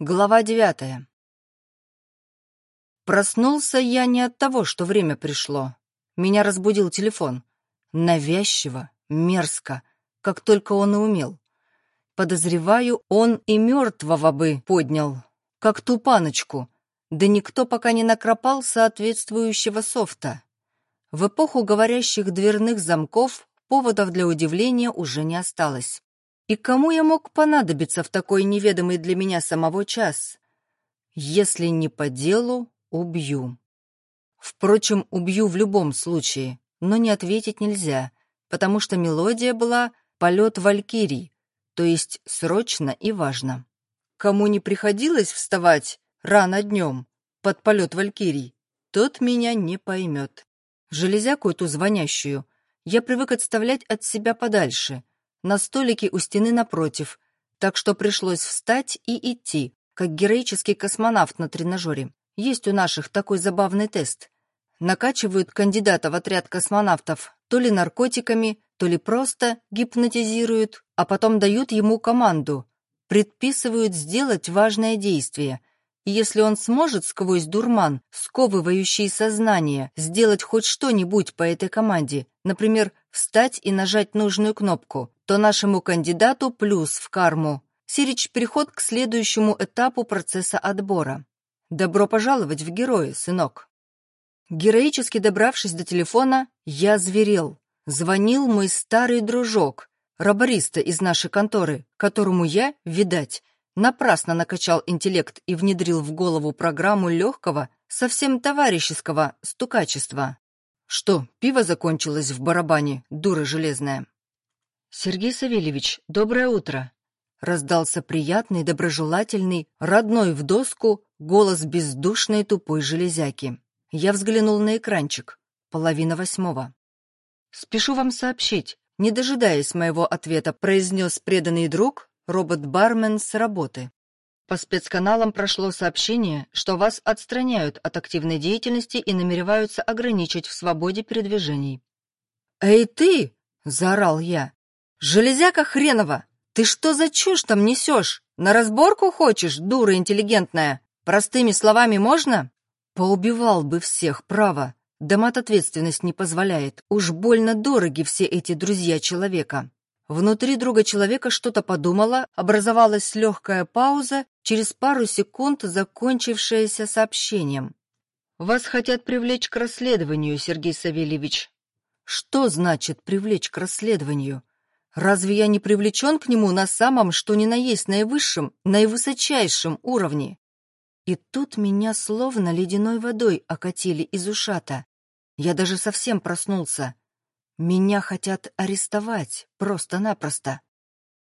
Глава девятая. Проснулся я не от того, что время пришло. Меня разбудил телефон. Навязчиво, мерзко, как только он и умел. Подозреваю, он и мертвого бы поднял, как ту паночку. Да никто пока не накропал соответствующего софта. В эпоху говорящих дверных замков поводов для удивления уже не осталось. И кому я мог понадобиться в такой неведомый для меня самого час? Если не по делу, убью. Впрочем, убью в любом случае, но не ответить нельзя, потому что мелодия была «Полет Валькирий», то есть срочно и важно. Кому не приходилось вставать рано днем под полет Валькирий, тот меня не поймет. Железяку эту звонящую я привык отставлять от себя подальше — на столике у стены напротив, так что пришлось встать и идти, как героический космонавт на тренажере. Есть у наших такой забавный тест. Накачивают кандидата в отряд космонавтов то ли наркотиками, то ли просто гипнотизируют, а потом дают ему команду, предписывают сделать важное действие. И если он сможет сквозь дурман, сковывающий сознание, сделать хоть что-нибудь по этой команде, например, встать и нажать нужную кнопку, то нашему кандидату плюс в карму. Сирич переход к следующему этапу процесса отбора. Добро пожаловать в герои, сынок. Героически добравшись до телефона, я зверел. Звонил мой старый дружок, рабориста из нашей конторы, которому я, видать, напрасно накачал интеллект и внедрил в голову программу легкого, совсем товарищеского стукачества. Что, пиво закончилось в барабане, дура железная? «Сергей Савельевич, доброе утро!» Раздался приятный, доброжелательный, родной в доску голос бездушной тупой железяки. Я взглянул на экранчик. Половина восьмого. «Спешу вам сообщить», не дожидаясь моего ответа, произнес преданный друг, робот-бармен с работы. По спецканалам прошло сообщение, что вас отстраняют от активной деятельности и намереваются ограничить в свободе передвижений. «Эй ты!» — заорал я. «Железяка хренова! Ты что за чушь там несешь? На разборку хочешь, дура интеллигентная? Простыми словами можно?» «Поубивал бы всех, право. Домат ответственность не позволяет. Уж больно дороги все эти друзья человека». Внутри друга человека что-то подумала, образовалась легкая пауза, через пару секунд закончившаяся сообщением. «Вас хотят привлечь к расследованию, Сергей Савельевич». «Что значит привлечь к расследованию?» Разве я не привлечен к нему на самом, что ни на есть, наивысшем, наивысочайшем уровне? И тут меня словно ледяной водой окатили из ушата. Я даже совсем проснулся. Меня хотят арестовать, просто-напросто.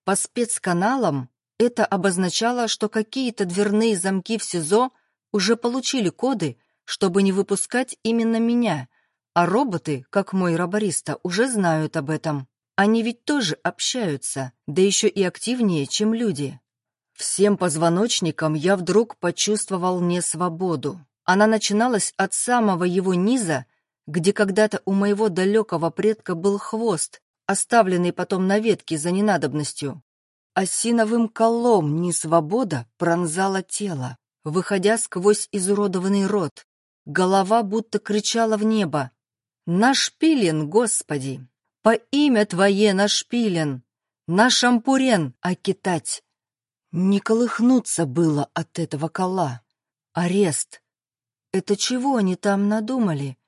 По спецканалам это обозначало, что какие-то дверные замки в СИЗО уже получили коды, чтобы не выпускать именно меня, а роботы, как мой робориста, уже знают об этом. Они ведь тоже общаются, да еще и активнее, чем люди. Всем позвоночником я вдруг почувствовал несвободу. Она начиналась от самого его низа, где когда-то у моего далекого предка был хвост, оставленный потом на ветке за ненадобностью. Осиновым колом несвобода пронзала тело, выходя сквозь изуродованный рот. Голова будто кричала в небо. «Наш пилен, Господи!» По имя Твое нашпилен, на шампурен окитать. Не колыхнуться было от этого кола. Арест. Это чего они там надумали?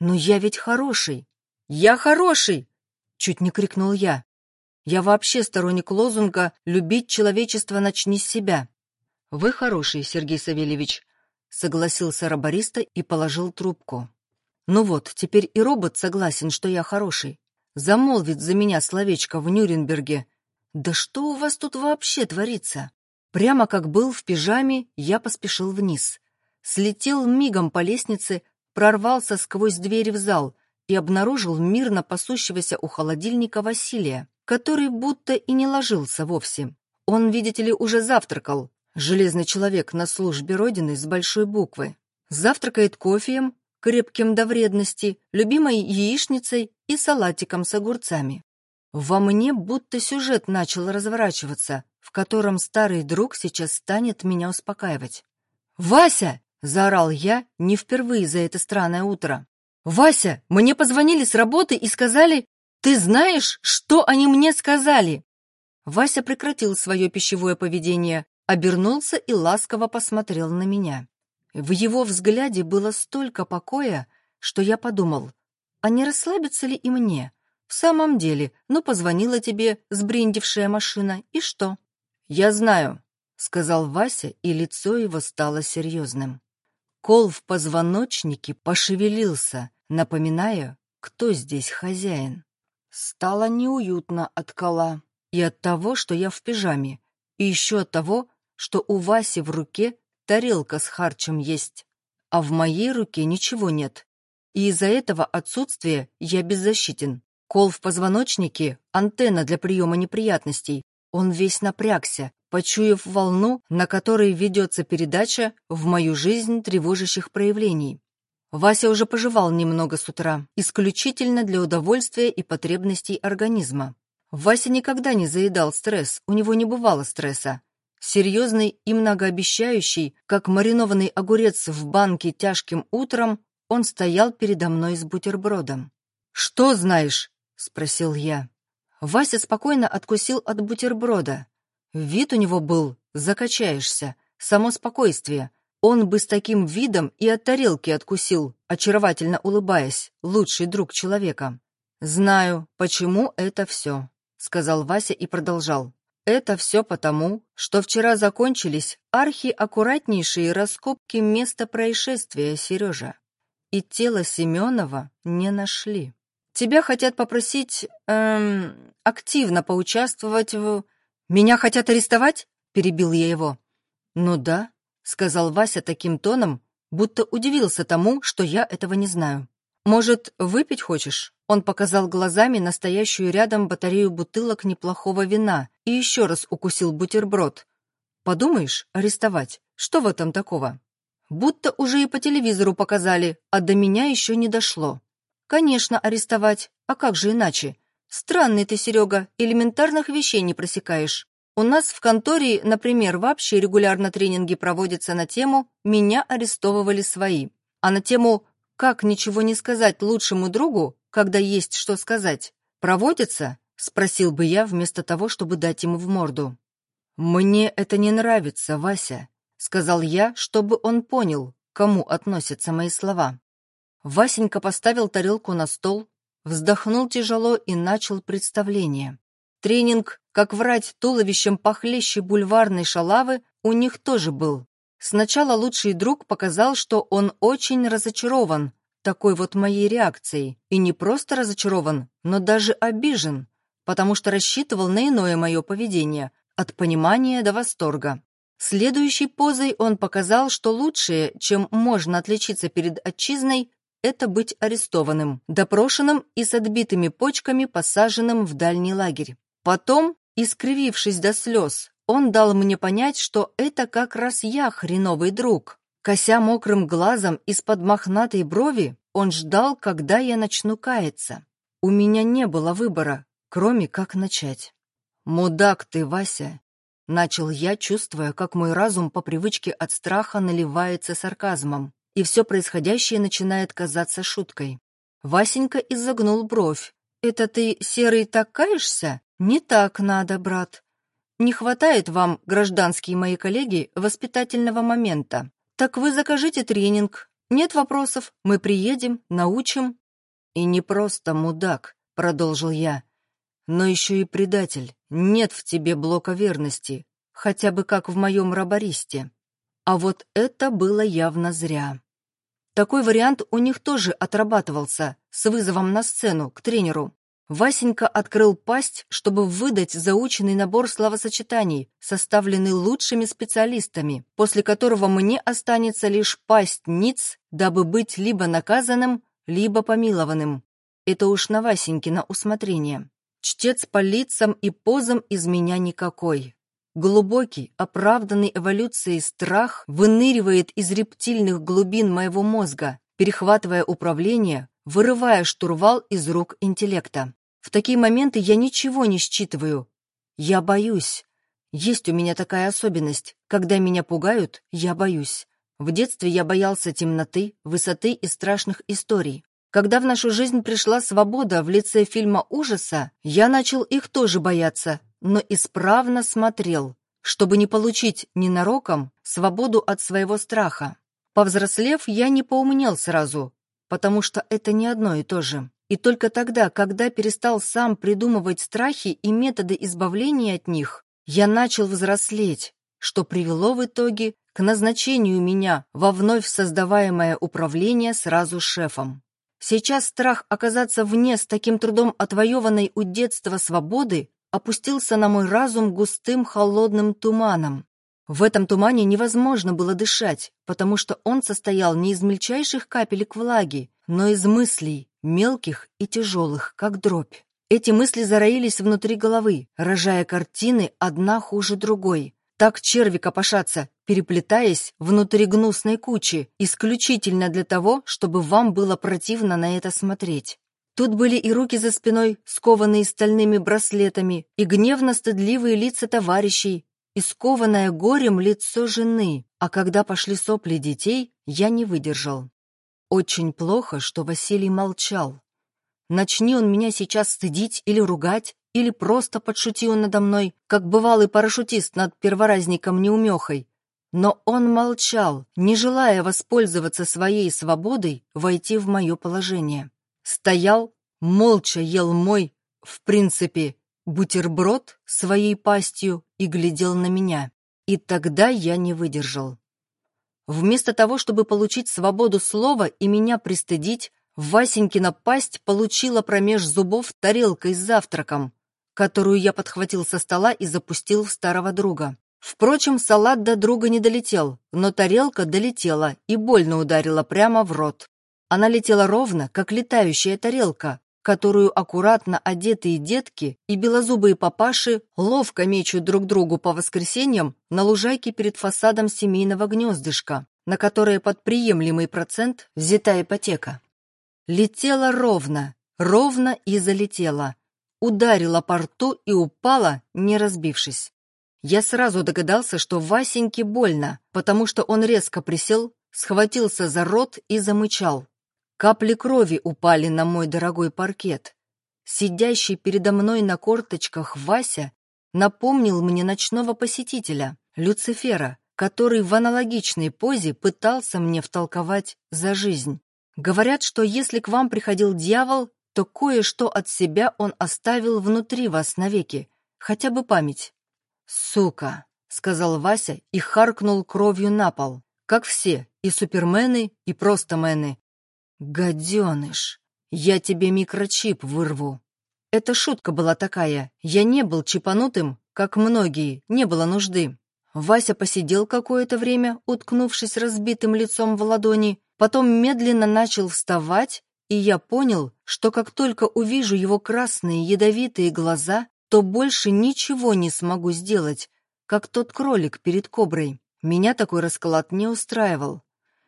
Но я ведь хороший. Я хороший! Чуть не крикнул я. Я вообще сторонник лозунга «Любить человечество начни с себя». «Вы хороший, Сергей Савельевич», — согласился робориста и положил трубку. «Ну вот, теперь и робот согласен, что я хороший замолвит за меня словечко в Нюрнберге. Да что у вас тут вообще творится? Прямо как был в пижаме, я поспешил вниз. Слетел мигом по лестнице, прорвался сквозь дверь в зал и обнаружил мирно пасущегося у холодильника Василия, который будто и не ложился вовсе. Он, видите ли, уже завтракал. Железный человек на службе Родины с большой буквы. Завтракает кофеем, крепким до вредности, любимой яичницей и салатиком с огурцами. Во мне будто сюжет начал разворачиваться, в котором старый друг сейчас станет меня успокаивать. «Вася!» — заорал я не впервые за это странное утро. «Вася, мне позвонили с работы и сказали, ты знаешь, что они мне сказали?» Вася прекратил свое пищевое поведение, обернулся и ласково посмотрел на меня. В его взгляде было столько покоя, что я подумал, а не расслабиться ли и мне? В самом деле, ну позвонила тебе сбрендившая машина, и что? Я знаю, сказал Вася, и лицо его стало серьезным. Кол в позвоночнике пошевелился, напоминая, кто здесь хозяин. Стало неуютно от кола и от того, что я в пижаме, и еще от того, что у Васи в руке тарелка с харчем есть, а в моей руке ничего нет. И из-за этого отсутствия я беззащитен. Кол в позвоночнике — антенна для приема неприятностей. Он весь напрягся, почуяв волну, на которой ведется передача в мою жизнь тревожащих проявлений. Вася уже пожевал немного с утра, исключительно для удовольствия и потребностей организма. Вася никогда не заедал стресс, у него не бывало стресса. Серьезный и многообещающий, как маринованный огурец в банке тяжким утром, он стоял передо мной с бутербродом. «Что знаешь?» — спросил я. Вася спокойно откусил от бутерброда. Вид у него был «закачаешься», само спокойствие — он бы с таким видом и от тарелки откусил, очаровательно улыбаясь, лучший друг человека. «Знаю, почему это все», — сказал Вася и продолжал. «Это все потому, что вчера закончились архиаккуратнейшие раскопки места происшествия, Сережа. И тело Семенова не нашли. Тебя хотят попросить, эм, активно поучаствовать в... Меня хотят арестовать?» — перебил я его. «Ну да, — сказал Вася таким тоном, будто удивился тому, что я этого не знаю. «Может, выпить хочешь?» Он показал глазами настоящую рядом батарею бутылок неплохого вина и еще раз укусил бутерброд. «Подумаешь, арестовать. Что в этом такого?» Будто уже и по телевизору показали, а до меня еще не дошло. «Конечно, арестовать. А как же иначе? Странный ты, Серега, элементарных вещей не просекаешь. У нас в конторе, например, вообще регулярно тренинги проводятся на тему «Меня арестовывали свои», а на тему «Как ничего не сказать лучшему другу, когда есть что сказать» проводятся, спросил бы я вместо того, чтобы дать ему в морду. «Мне это не нравится, Вася», — сказал я, чтобы он понял, кому относятся мои слова. Васенька поставил тарелку на стол, вздохнул тяжело и начал представление. Тренинг «Как врать туловищем похлеще бульварной шалавы» у них тоже был. Сначала лучший друг показал, что он очень разочарован такой вот моей реакцией. И не просто разочарован, но даже обижен, потому что рассчитывал на иное мое поведение, от понимания до восторга. Следующей позой он показал, что лучшее, чем можно отличиться перед отчизной, это быть арестованным, допрошенным и с отбитыми почками посаженным в дальний лагерь. Потом, искривившись до слез, он дал мне понять, что это как раз я хреновый друг. Кося мокрым глазом из-под мохнатой брови, он ждал, когда я начну каяться. У меня не было выбора, кроме как начать. «Мудак ты, Вася!» Начал я, чувствуя, как мой разум по привычке от страха наливается сарказмом, и все происходящее начинает казаться шуткой. Васенька изогнул бровь. «Это ты, Серый, так каешься? «Не так надо, брат. Не хватает вам, гражданские мои коллеги, воспитательного момента. Так вы закажите тренинг. Нет вопросов, мы приедем, научим». «И не просто мудак», — продолжил я, «но еще и предатель. Нет в тебе блока верности, хотя бы как в моем рабористе». А вот это было явно зря. Такой вариант у них тоже отрабатывался, с вызовом на сцену, к тренеру. Васенька открыл пасть, чтобы выдать заученный набор словосочетаний, составленный лучшими специалистами, после которого мне останется лишь пасть ниц, дабы быть либо наказанным, либо помилованным. Это уж на Васенькино усмотрение. Чтец по лицам и позам из меня никакой. Глубокий, оправданный эволюцией страх выныривает из рептильных глубин моего мозга, перехватывая управление, вырывая штурвал из рук интеллекта. В такие моменты я ничего не считываю. Я боюсь. Есть у меня такая особенность. Когда меня пугают, я боюсь. В детстве я боялся темноты, высоты и страшных историй. Когда в нашу жизнь пришла свобода в лице фильма ужаса, я начал их тоже бояться, но исправно смотрел, чтобы не получить ненароком свободу от своего страха. Повзрослев, я не поумнел сразу, потому что это не одно и то же. И только тогда, когда перестал сам придумывать страхи и методы избавления от них, я начал взрослеть, что привело в итоге к назначению меня во вновь создаваемое управление сразу шефом. Сейчас страх оказаться вне с таким трудом отвоеванной у детства свободы опустился на мой разум густым холодным туманом. В этом тумане невозможно было дышать, потому что он состоял не из мельчайших капелек влаги, но из мыслей, мелких и тяжелых, как дробь. Эти мысли зароились внутри головы, рожая картины одна хуже другой. Так черви копошатся, переплетаясь внутри гнусной кучи, исключительно для того, чтобы вам было противно на это смотреть. Тут были и руки за спиной, скованные стальными браслетами, и гневно-стыдливые лица товарищей, и скованное горем лицо жены, а когда пошли сопли детей, я не выдержал. Очень плохо, что Василий молчал. Начни он меня сейчас стыдить или ругать, или просто подшутил надо мной, как бывалый парашютист над перворазником неумехой, но он молчал, не желая воспользоваться своей свободой войти в мое положение. Стоял, молча ел мой, в принципе, бутерброд своей пастью и глядел на меня. И тогда я не выдержал. Вместо того, чтобы получить свободу слова и меня пристыдить, Васенькина пасть получила промеж зубов тарелкой с завтраком, которую я подхватил со стола и запустил в старого друга. Впрочем, салат до друга не долетел, но тарелка долетела и больно ударила прямо в рот. Она летела ровно, как летающая тарелка, которую аккуратно одетые детки и белозубые папаши ловко мечут друг другу по воскресеньям на лужайке перед фасадом семейного гнездышка, на которое под приемлемый процент взята ипотека. Летела ровно, ровно и залетела, ударила по рту и упала, не разбившись. Я сразу догадался, что Васеньке больно, потому что он резко присел, схватился за рот и замычал. Капли крови упали на мой дорогой паркет. Сидящий передо мной на корточках Вася напомнил мне ночного посетителя, Люцифера, который в аналогичной позе пытался мне втолковать за жизнь. Говорят, что если к вам приходил дьявол, то кое-что от себя он оставил внутри вас навеки, хотя бы память. «Сука!» — сказал Вася и харкнул кровью на пол. Как все, и супермены, и просто мены. «Гаденыш! Я тебе микрочип вырву!» Это шутка была такая. Я не был чипанутым, как многие, не было нужды. Вася посидел какое-то время, уткнувшись разбитым лицом в ладони, потом медленно начал вставать, и я понял, что как только увижу его красные ядовитые глаза, то больше ничего не смогу сделать, как тот кролик перед коброй. Меня такой расклад не устраивал.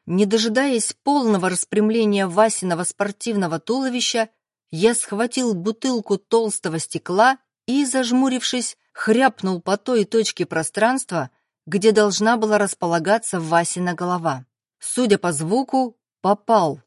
Не дожидаясь полного распрямления Васиного спортивного туловища, я схватил бутылку толстого стекла и, зажмурившись, хряпнул по той точке пространства, где должна была располагаться Васина голова. Судя по звуку, попал.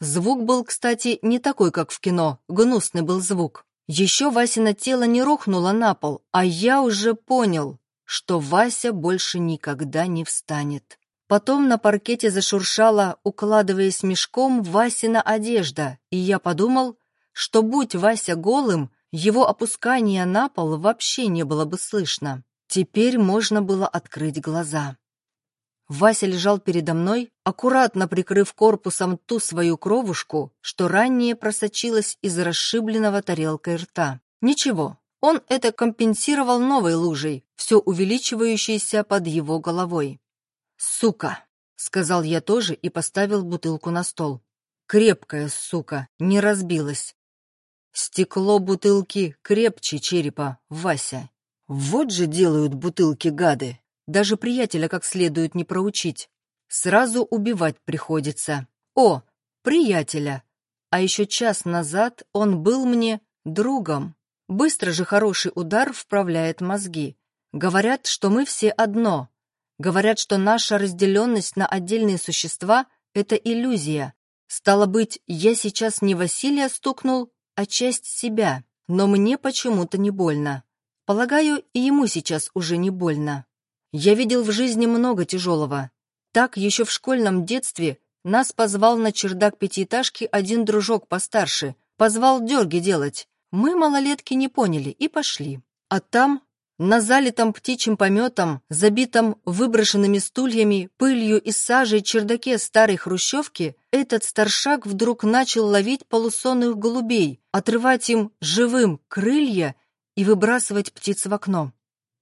Звук был, кстати, не такой, как в кино, гнусный был звук. Еще Васина тело не рухнуло на пол, а я уже понял, что Вася больше никогда не встанет. Потом на паркете зашуршала, укладываясь мешком, Васина одежда, и я подумал, что будь Вася голым, его опускание на пол вообще не было бы слышно. Теперь можно было открыть глаза. Вася лежал передо мной, аккуратно прикрыв корпусом ту свою кровушку, что ранее просочилась из расшибленного тарелкой рта. Ничего, он это компенсировал новой лужей, все увеличивающейся под его головой. «Сука!» — сказал я тоже и поставил бутылку на стол. «Крепкая сука, не разбилась. Стекло бутылки крепче черепа, Вася. Вот же делают бутылки гады!» Даже приятеля как следует не проучить. Сразу убивать приходится. О, приятеля! А еще час назад он был мне другом. Быстро же хороший удар вправляет мозги. Говорят, что мы все одно. Говорят, что наша разделенность на отдельные существа — это иллюзия. Стало быть, я сейчас не Василия стукнул, а часть себя, но мне почему-то не больно. Полагаю, и ему сейчас уже не больно. Я видел в жизни много тяжелого. Так еще в школьном детстве нас позвал на чердак пятиэтажки один дружок постарше, позвал дерги делать. Мы, малолетки, не поняли и пошли. А там на залитом птичьим пометом, забитом выброшенными стульями, пылью и сажей чердаке старой хрущевки, этот старшак вдруг начал ловить полусонных голубей, отрывать им живым крылья и выбрасывать птиц в окно.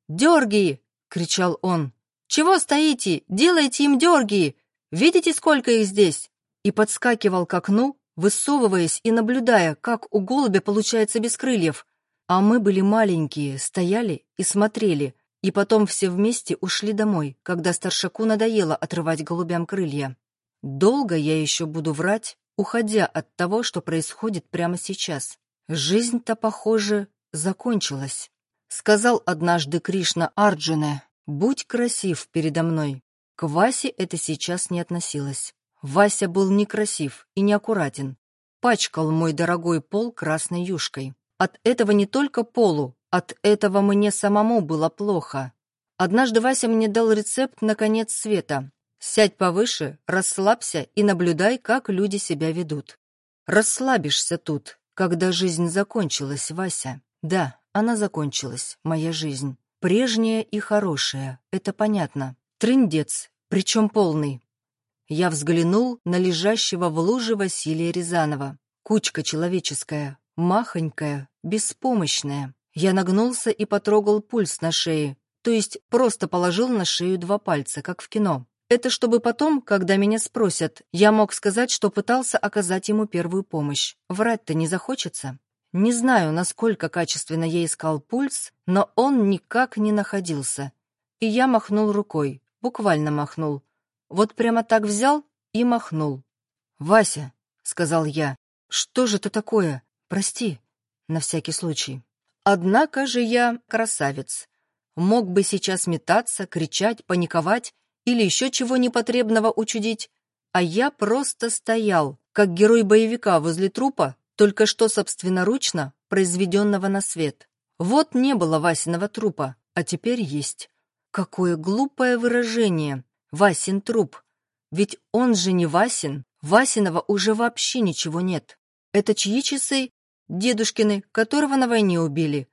«Дерги!» — кричал он. «Чего стоите? Делайте им дерги! Видите, сколько их здесь?» И подскакивал к окну, высовываясь и наблюдая, как у голубя получается без крыльев, а мы были маленькие, стояли и смотрели, и потом все вместе ушли домой, когда старшаку надоело отрывать голубям крылья. Долго я еще буду врать, уходя от того, что происходит прямо сейчас. Жизнь-то, похоже, закончилась. Сказал однажды Кришна Арджуне, «Будь красив передо мной». К Васе это сейчас не относилось. Вася был некрасив и неаккуратен. Пачкал мой дорогой пол красной юшкой. От этого не только Полу, от этого мне самому было плохо. Однажды Вася мне дал рецепт на конец света. Сядь повыше, расслабься и наблюдай, как люди себя ведут. Расслабишься тут, когда жизнь закончилась, Вася. Да, она закончилась, моя жизнь. Прежняя и хорошая, это понятно. Трындец, причем полный. Я взглянул на лежащего в луже Василия Рязанова. Кучка человеческая, махонькая, беспомощная. Я нагнулся и потрогал пульс на шее, то есть просто положил на шею два пальца, как в кино. Это чтобы потом, когда меня спросят, я мог сказать, что пытался оказать ему первую помощь. Врать-то не захочется. Не знаю, насколько качественно я искал пульс, но он никак не находился. И я махнул рукой, буквально махнул. Вот прямо так взял и махнул. «Вася», — сказал я, — «что же это такое? Прости, на всякий случай. Однако же я красавец. Мог бы сейчас метаться, кричать, паниковать или еще чего непотребного учудить, а я просто стоял, как герой боевика возле трупа, только что собственноручно произведенного на свет. Вот не было Васиного трупа, а теперь есть. Какое глупое выражение. Васин труп. Ведь он же не Васин. Васиного уже вообще ничего нет. Это чьи часы? Дедушкины, которого на войне убили.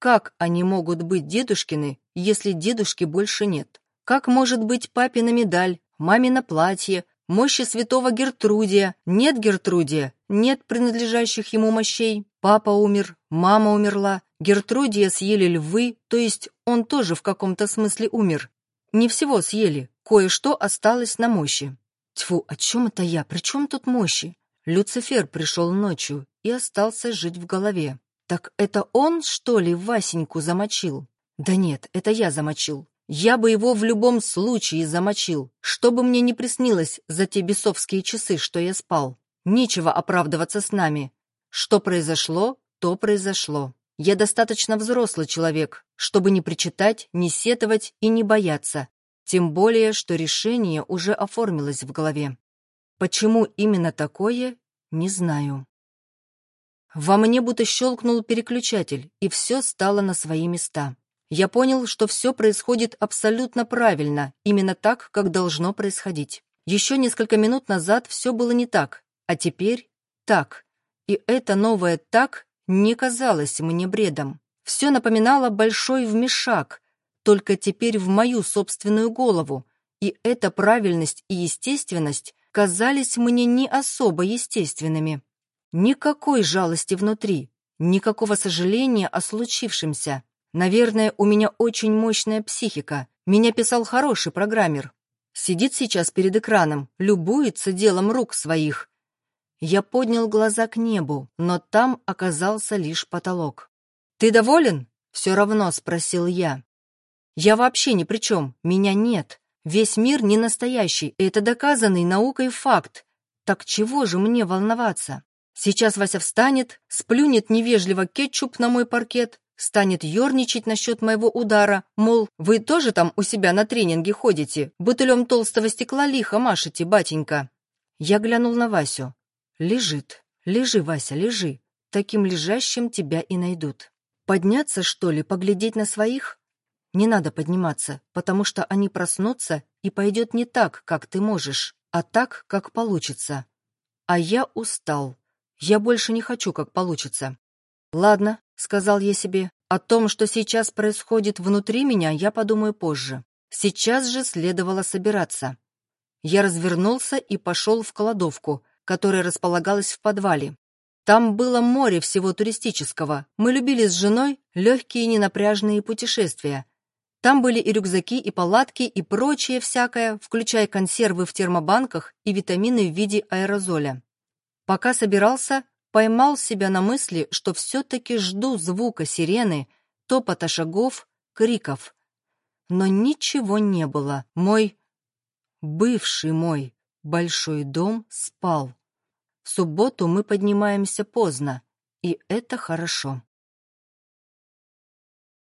Как они могут быть дедушкины, если дедушки больше нет? Как может быть папина медаль, мамино платье, мощи святого Гертрудия? Нет Гертрудия, нет принадлежащих ему мощей. Папа умер, мама умерла, Гертрудия съели львы, то есть он тоже в каком-то смысле умер. Не всего съели, кое-что осталось на мощи. Тьфу, о чем это я? При чем тут мощи? Люцифер пришел ночью и остался жить в голове. Так это он, что ли, Васеньку замочил? Да нет, это я замочил. Я бы его в любом случае замочил, что бы мне не приснилось за те бесовские часы, что я спал. Нечего оправдываться с нами. Что произошло, то произошло. Я достаточно взрослый человек, чтобы не причитать, не сетовать и не бояться. Тем более, что решение уже оформилось в голове. Почему именно такое, не знаю. Во мне будто щелкнул переключатель, и все стало на свои места. Я понял, что все происходит абсолютно правильно, именно так, как должно происходить. Еще несколько минут назад все было не так, а теперь так. И это новое «так» не казалось мне бредом. Все напоминало большой вмешак, только теперь в мою собственную голову, и эта правильность и естественность казались мне не особо естественными. Никакой жалости внутри, никакого сожаления о случившемся. Наверное, у меня очень мощная психика. Меня писал хороший программер. Сидит сейчас перед экраном, любуется делом рук своих. Я поднял глаза к небу, но там оказался лишь потолок. «Ты доволен?» — все равно спросил я. «Я вообще ни при чем, меня нет. Весь мир не настоящий, это доказанный наукой факт. Так чего же мне волноваться? Сейчас Вася встанет, сплюнет невежливо кетчуп на мой паркет, станет ерничать насчет моего удара, мол, вы тоже там у себя на тренинге ходите, бутылем толстого стекла лихо машете, батенька. Я глянул на Васю. Лежит. Лежи, Вася, лежи. Таким лежащим тебя и найдут. Подняться, что ли, поглядеть на своих? Не надо подниматься, потому что они проснутся, и пойдет не так, как ты можешь, а так, как получится. А я устал. Я больше не хочу, как получится. Ладно, — сказал я себе. «О том, что сейчас происходит внутри меня, я подумаю позже. Сейчас же следовало собираться». Я развернулся и пошел в кладовку, которая располагалась в подвале. Там было море всего туристического. Мы любили с женой легкие ненапряжные путешествия. Там были и рюкзаки, и палатки, и прочее всякое, включая консервы в термобанках и витамины в виде аэрозоля. Пока собирался, поймал себя на мысли, что все-таки жду звука сирены, топота шагов, криков. Но ничего не было. Мой, бывший мой, большой дом спал. В субботу мы поднимаемся поздно, и это хорошо.